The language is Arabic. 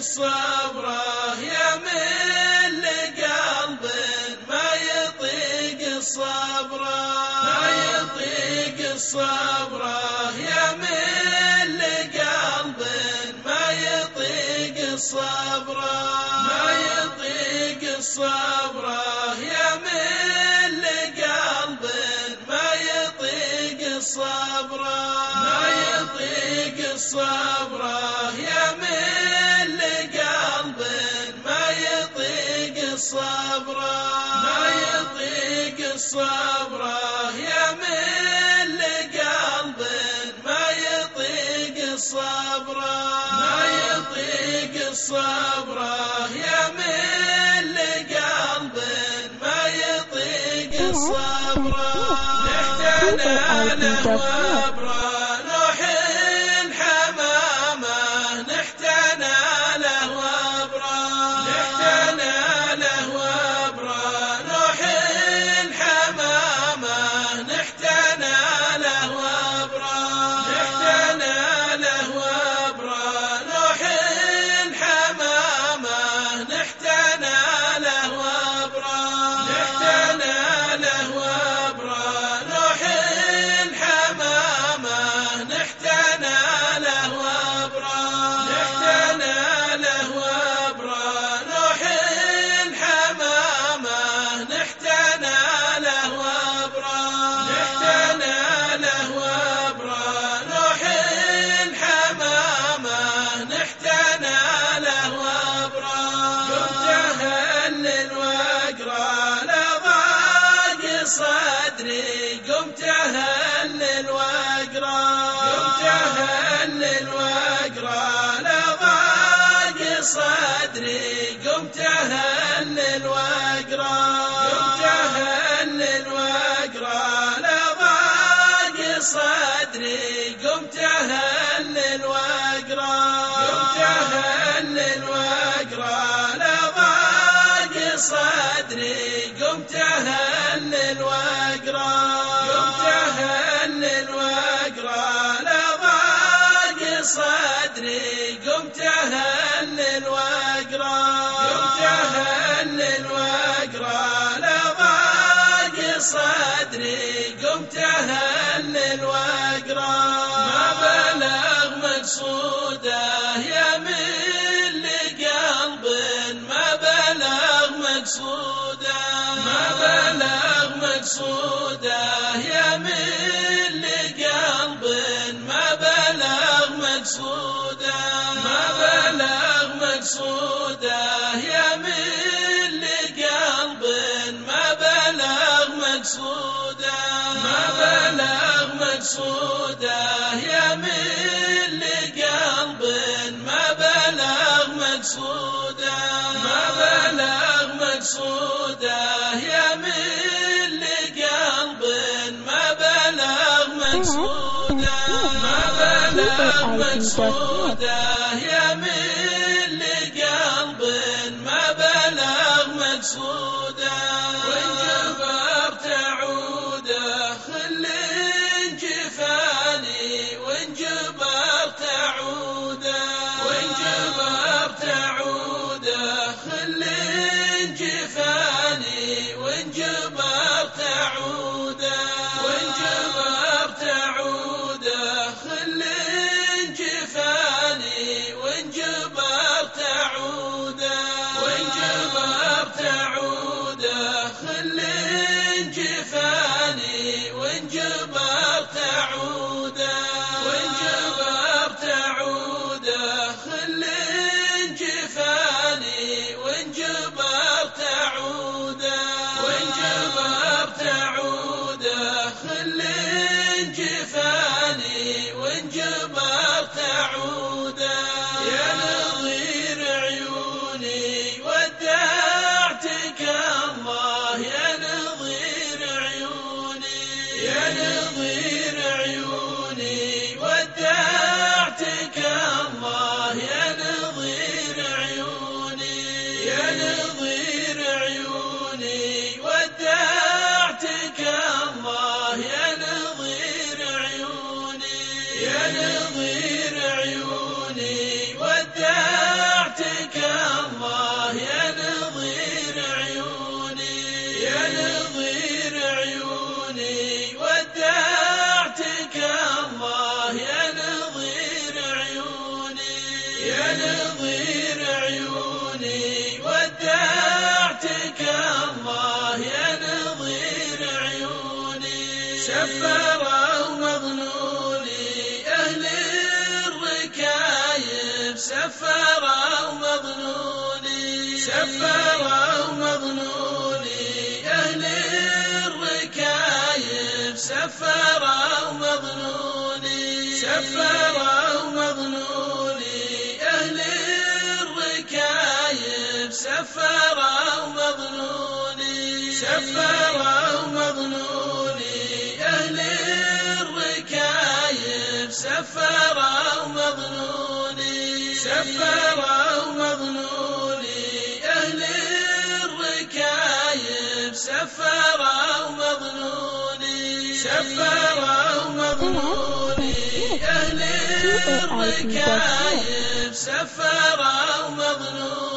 الصبره يا من لقلب ما يطيق الصبره ما يطيق الصبره يا من لقلب ما يطيق الصبره ما يطيق الصبره يا من لقلب ما يطيق الصبره ما يطيق الصبره يطيق الصبره ما يطيق الصبره يا من لقلب ما يطيق الصبره ما يطيق الصبره يا من لقلب ما يطيق الصبره نحتنا له وابره صدري قمت اهلل واقرا قمت اهلل واقرا لضاق صدري قمت اهلل واقرا قمت اهلل واقرا لضاق صدري قمت اهلل واقرا قمت اهلل واقرا لضاق صدري. صدري قمت اهلل واقرا قمت اهلل واقرا لضاق صدري. قمت اهلل واقرا ما بلغ مقصوده يا من لقلب ما بلغ مقصوده. ما بلغ مقصوده يا مقصوده يا من لقلب ما بلغ مقصوده. ما بلغ مقصوده يا من لقلب ما بلغ مقصوده. ما بلغ مقصوده يا من لقلب ما بلغ مقصوده. ما بلغ مقصوده يا من بلغ يا نظير عيوني ودعتك الله. يا نظير عيوني سفروا مظنوني أهل الركايب سفروا مظنوني سفروا مظنوني أهل الركايب سفروا مظنوني سفروا سفروا مظنوني أهل الركايب. سفروا مظنوني سفروا مظنوني أهل الركايب. سفروا مظنوني سفروا مظنوني أهل الركايب. سفروا مظنوني